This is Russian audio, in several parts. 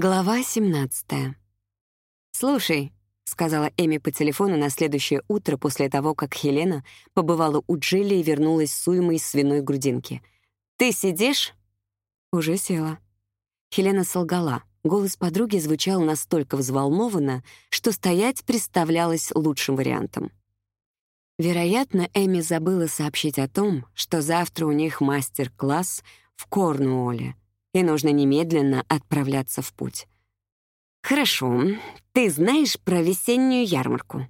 Глава 17. «Слушай», — сказала Эми по телефону на следующее утро после того, как Хелена побывала у Джилли и вернулась с уймой свиной грудинки. «Ты сидишь?» «Уже села». Хелена солгала. Голос подруги звучал настолько взволнованно, что стоять представлялось лучшим вариантом. Вероятно, Эми забыла сообщить о том, что завтра у них мастер-класс в Корнуолле, и нужно немедленно отправляться в путь. «Хорошо. Ты знаешь про весеннюю ярмарку?»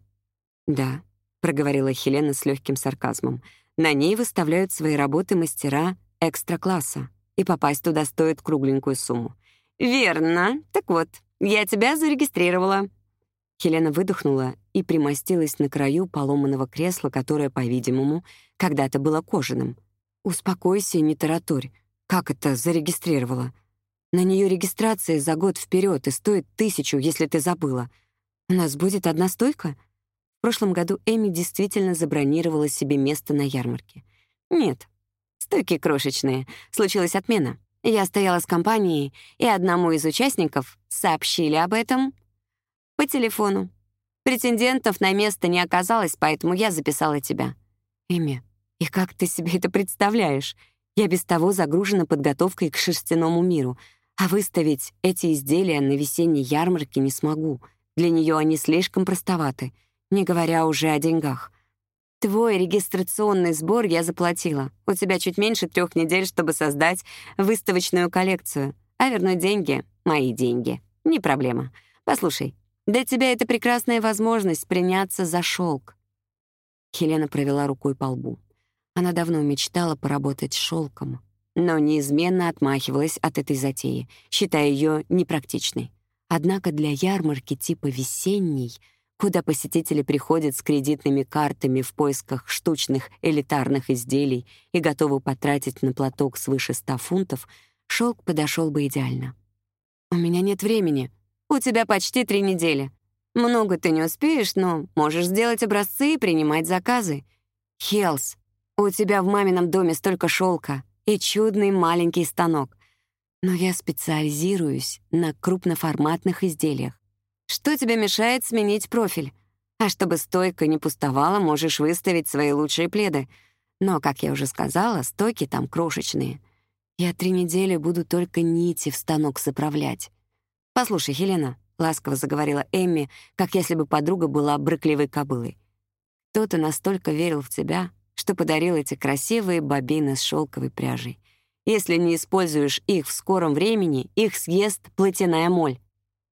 «Да», — проговорила Хелена с легким сарказмом. «На ней выставляют свои работы мастера экстра-класса, и попасть туда стоит кругленькую сумму». «Верно. Так вот, я тебя зарегистрировала». Хелена выдохнула и примостилась на краю поломанного кресла, которое, по-видимому, когда-то было кожаным. «Успокойся, не тараторь. Как это зарегистрировала? На нее регистрация за год вперед и стоит тысячу, если ты забыла. У нас будет одна стойка? В прошлом году Эми действительно забронировала себе место на ярмарке. Нет, стойки крошечные. Случилась отмена. Я стояла с компанией, и одному из участников сообщили об этом по телефону. Претендентов на место не оказалось, поэтому я записала тебя. Эми, и как ты себе это представляешь? Я без того загружена подготовкой к шерстяному миру, а выставить эти изделия на весенней ярмарке не смогу. Для нее они слишком простоваты, не говоря уже о деньгах. Твой регистрационный сбор я заплатила. У тебя чуть меньше трех недель, чтобы создать выставочную коллекцию. А вернуть деньги — мои деньги. Не проблема. Послушай, для тебя это прекрасная возможность приняться за шелк. Хелена провела рукой по лбу. Она давно мечтала поработать шелком, но неизменно отмахивалась от этой затеи, считая ее непрактичной. Однако для ярмарки типа весенней, куда посетители приходят с кредитными картами в поисках штучных элитарных изделий и готовы потратить на платок свыше ста фунтов, шелк подошел бы идеально. «У меня нет времени. У тебя почти три недели. Много ты не успеешь, но можешь сделать образцы и принимать заказы. Хелс, у тебя в мамином доме столько шелка и чудный маленький станок. Но я специализируюсь на крупноформатных изделиях. Что тебе мешает сменить профиль? А чтобы стойка не пустовала, можешь выставить свои лучшие пледы. Но, как я уже сказала, стойки там крошечные. Я три недели буду только нити в станок заправлять. «Послушай, Хелена», — ласково заговорила Эмми, как если бы подруга была брыкливой кобылой. «Кто-то настолько верил в тебя, что подарил эти красивые бобины с шелковой пряжей. Если не используешь их в скором времени, их съест плотяная моль.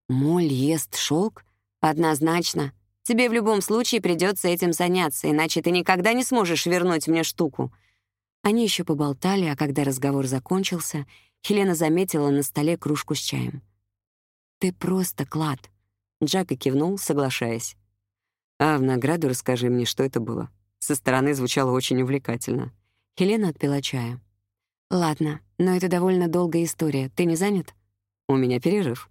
Моль ест шелк? Однозначно. Тебе в любом случае придется этим заняться, иначе ты никогда не сможешь вернуть мне штуку. Они еще поболтали, а когда разговор закончился, Хелена заметила на столе кружку с чаем. «Ты просто клад», — Джака кивнул, соглашаясь. «А в награду расскажи мне, что это было». Со стороны звучало очень увлекательно. Хелена отпила чая. «Ладно, но это довольно долгая история. Ты не занят?» «У меня перерыв».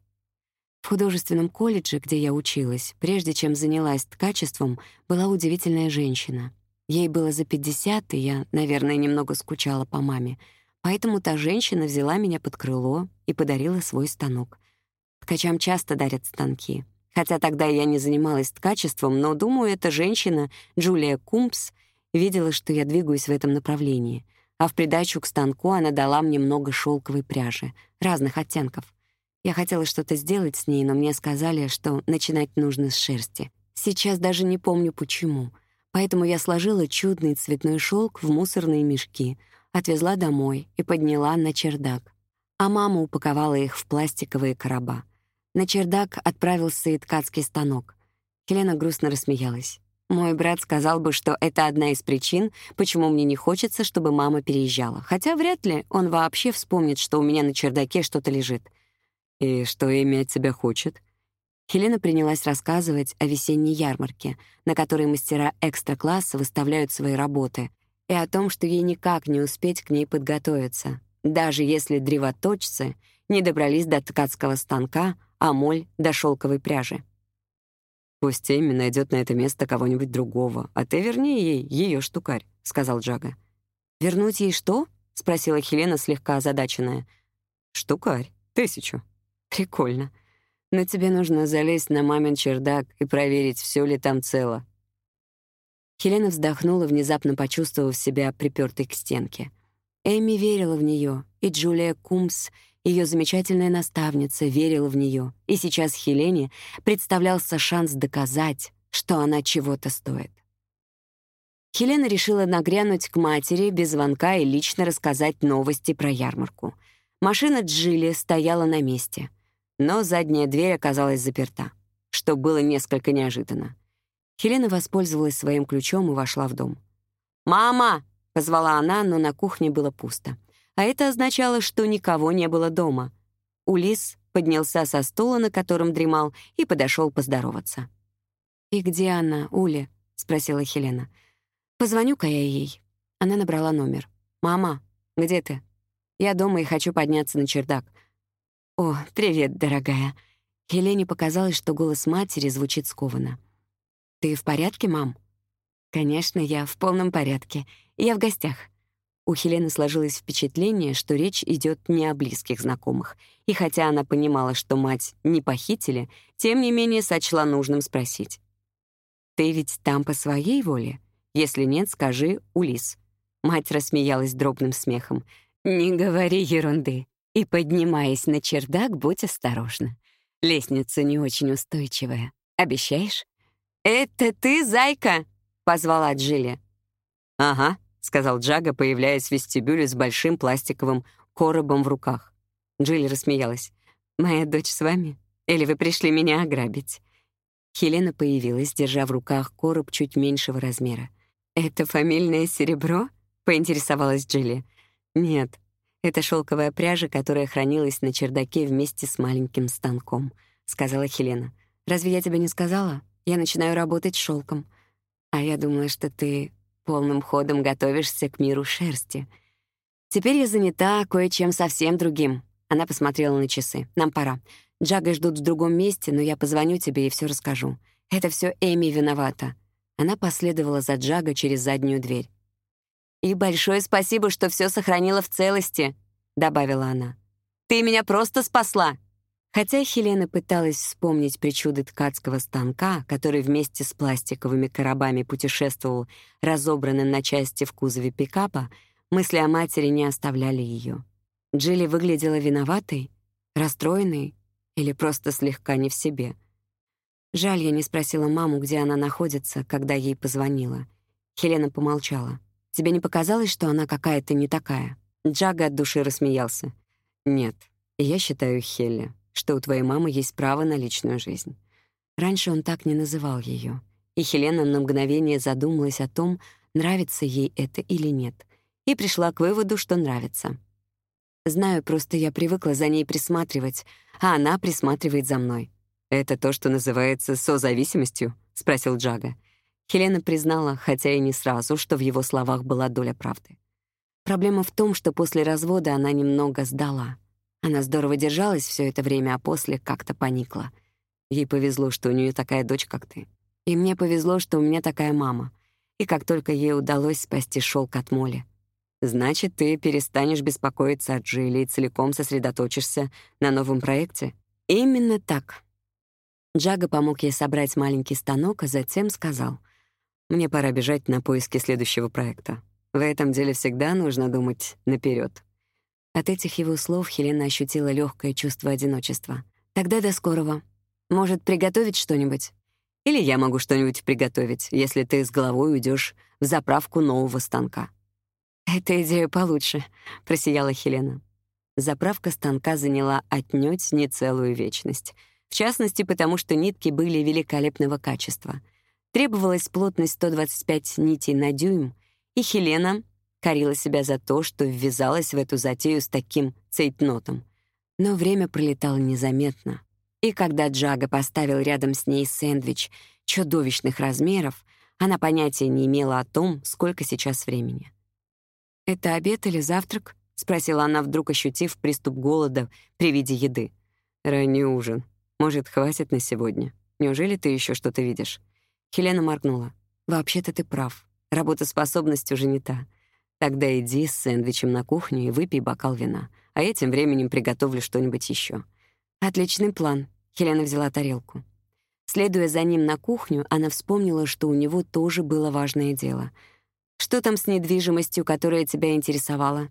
В художественном колледже, где я училась, прежде чем занялась ткачеством, была удивительная женщина. Ей было за 50, и я, наверное, немного скучала по маме. Поэтому та женщина взяла меня под крыло и подарила свой станок. Ткачам часто дарят станки. Хотя тогда я не занималась ткачеством, но, думаю, эта женщина, Джулия Кумпс, видела, что я двигаюсь в этом направлении. А в придачу к станку она дала мне много шелковой пряжи, разных оттенков. Я хотела что-то сделать с ней, но мне сказали, что начинать нужно с шерсти. Сейчас даже не помню, почему. Поэтому я сложила чудный цветной шелк в мусорные мешки, отвезла домой и подняла на чердак. А мама упаковала их в пластиковые короба — на чердак отправился и ткацкий станок. Хелена грустно рассмеялась. Мой брат сказал бы, что это одна из причин, почему мне не хочется, чтобы мама переезжала. Хотя вряд ли он вообще вспомнит, что у меня на чердаке что-то лежит. «И что Эми от тебя хочет?» Хелена принялась рассказывать о весенней ярмарке, на которой мастера экстра-класса выставляют свои работы, и о том, что ей никак не успеть к ней подготовиться, даже если древоточцы не добрались до ткацкого станка, а моль — до шелковой пряжи. «Пусть Эми найдет на это место кого-нибудь другого, а ты верни ей ее штукарь», — сказал Джага. «Вернуть ей что?» — спросила Хелена, слегка озадаченная. «Штукарь. Тысячу». Прикольно. Но тебе нужно залезть на мамин чердак и проверить, все ли там цело. Хелена вздохнула, внезапно почувствовав себя припертой к стенке. Эми верила в нее, и Джулия Кумс, ее замечательная наставница, верила в нее, и сейчас Хелене представлялся шанс доказать, что она чего-то стоит. Хелена решила нагрянуть к матери без звонка и лично рассказать новости про ярмарку. Машина Джилли стояла на месте, но задняя дверь оказалась заперта, что было несколько неожиданно. Хелена воспользовалась своим ключом и вошла в дом. «Мама!» — позвала она, но на кухне было пусто. А это означало, что никого не было дома. Улис поднялся со стула, на котором дремал, и подошел поздороваться. «И где она, Ули?» — спросила Хелена. «Позвоню-ка я ей». Она набрала номер. «Мама, где ты?» «Я дома и хочу подняться на чердак». «О, привет, дорогая». Хелене показалось, что голос матери звучит скованно. «Ты в порядке, мам?» «Конечно, я в полном порядке. Я в гостях». У Хелены сложилось впечатление, что речь идет не о близких знакомых. И хотя она понимала, что мать не похитили, тем не менее сочла нужным спросить. «Ты ведь там по своей воле?» Если нет, скажи «Улис». Мать рассмеялась дробным смехом. «Не говори ерунды. И, поднимаясь на чердак, будь осторожна. Лестница не очень устойчивая. Обещаешь?» «Это ты, зайка?» — позвала Джилли. «Ага», — сказал Джага, появляясь в вестибюле с большим пластиковым коробом в руках. Джилли рассмеялась. «Моя дочь с вами? Или вы пришли меня ограбить?» Хелена появилась, держа в руках короб чуть меньшего размера. «Это фамильное серебро?» — поинтересовалась Джилли. «Нет, это шелковая пряжа, которая хранилась на чердаке вместе с маленьким станком», — сказала Хелена. «Разве я тебе не сказала? Я начинаю работать шелком. А я думала, что ты полным ходом готовишься к миру шерсти. Теперь я занята кое-чем совсем другим». Она посмотрела на часы. «Нам пора. Джага ждут в другом месте, но я позвоню тебе и все расскажу. Это все Эми виновата. Она последовала за Джага через заднюю дверь. «И большое спасибо, что все сохранила в целости», — добавила она. «Ты меня просто спасла!» Хотя Хелена пыталась вспомнить причуды ткацкого станка, который вместе с пластиковыми коробами путешествовал, разобранным на части в кузове пикапа, мысли о матери не оставляли ее. Джилли выглядела виноватой, расстроенной или просто слегка не в себе — Жаль, я не спросила маму, где она находится, когда ей позвонила. Хелена помолчала. «Тебе не показалось, что она какая-то не такая?» Джага от души рассмеялся. «Нет, я считаю, Хелли, что у твоей мамы есть право на личную жизнь». Раньше он так не называл ее, и Хелена на мгновение задумалась о том, нравится ей это или нет, и пришла к выводу, что нравится. Знаю, просто я привыкла за ней присматривать, а она присматривает за мной. «Это то, что называется созависимостью?» — спросил Джага. Хелена признала, хотя и не сразу, что в его словах была доля правды. Проблема в том, что после развода она немного сдала. Она здорово держалась все это время, а после как-то поникла. Ей повезло, что у нее такая дочь, как ты. И мне повезло, что у меня такая мама. И как только ей удалось спасти шелк от моли. Значит, ты перестанешь беспокоиться о Джилли и целиком сосредоточишься на новом проекте? Именно так. Джага помог ей собрать маленький станок, а затем сказал, «Мне пора бежать на поиски следующего проекта. В этом деле всегда нужно думать наперед. От этих его слов Хелена ощутила легкое чувство одиночества. «Тогда до скорого. Может, приготовить что-нибудь? Или я могу что-нибудь приготовить, если ты с головой уйдешь в заправку нового станка». «Эта идея получше», — просияла Хелена. Заправка станка заняла отнюдь не целую вечность — в частности, потому что нитки были великолепного качества. Требовалась плотность 125 нитей на дюйм, и Хелена корила себя за то, что ввязалась в эту затею с таким цейтнотом. Но время пролетало незаметно. И когда Джага поставил рядом с ней сэндвич чудовищных размеров, она понятия не имела о том, сколько сейчас времени. «Это обед или завтрак?» — спросила она, вдруг ощутив приступ голода при виде еды. «Ранний ужин», может, хватит на сегодня? Неужели ты еще что-то видишь?» Хелена моргнула. «Вообще-то ты прав. Работоспособность уже не та. Тогда иди с сэндвичем на кухню и выпей бокал вина, а я тем временем приготовлю что-нибудь еще. Отличный план. Хелена взяла тарелку. Следуя за ним на кухню, она вспомнила, что у него тоже было важное дело. Что там с недвижимостью, которая тебя интересовала?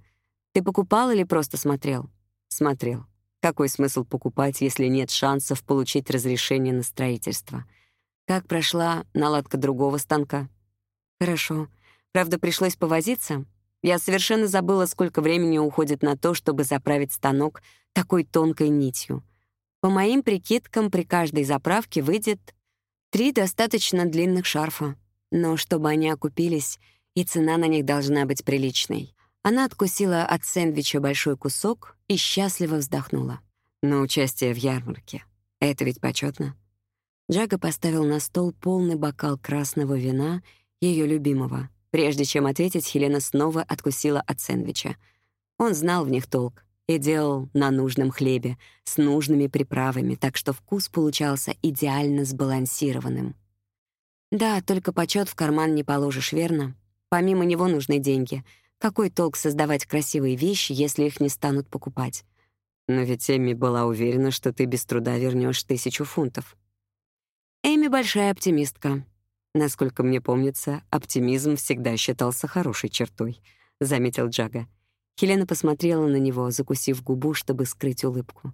Ты покупал или просто смотрел? Смотрел. Какой смысл покупать, если нет шансов получить разрешение на строительство? Как прошла наладка другого станка? Хорошо. Правда, пришлось повозиться. Я совершенно забыла, сколько времени уходит на то, чтобы заправить станок такой тонкой нитью. По моим прикидкам, при каждой заправке выйдет три достаточно длинных шарфа. Но чтобы они окупились, и цена на них должна быть приличной. Она откусила от сэндвича большой кусок и счастливо вздохнула. «На участие в ярмарке. Это ведь почетно. Джага поставил на стол полный бокал красного вина, ее любимого. Прежде чем ответить, Хелена снова откусила от сэндвича. Он знал в них толк и делал на нужном хлебе, с нужными приправами, так что вкус получался идеально сбалансированным. Да, только почет в карман не положишь, верно? Помимо него нужны деньги. Какой толк создавать красивые вещи, если их не станут покупать? Но ведь Эмми была уверена, что ты без труда вернешь тысячу фунтов. Эми большая оптимистка. Насколько мне помнится, оптимизм всегда считался хорошей чертой, заметил Джага. Хелена посмотрела на него, закусив губу, чтобы скрыть улыбку.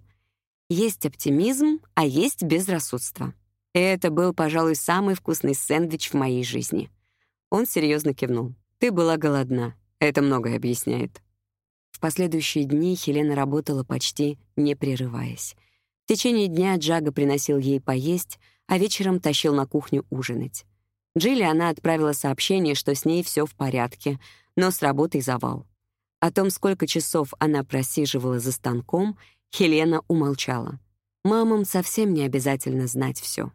Есть оптимизм, а есть безрассудство. Это был, пожалуй, самый вкусный сэндвич в моей жизни. Он серьезно кивнул. Ты была голодна. Это многое объясняет. В последующие дни Хелена работала почти не прерываясь. В течение дня Джага приносил ей поесть, а вечером тащил на кухню ужинать. Джилли она отправила сообщение, что с ней все в порядке, но с работой завал. О том, сколько часов она просиживала за станком, Хелена умолчала. Мамам совсем не обязательно знать все.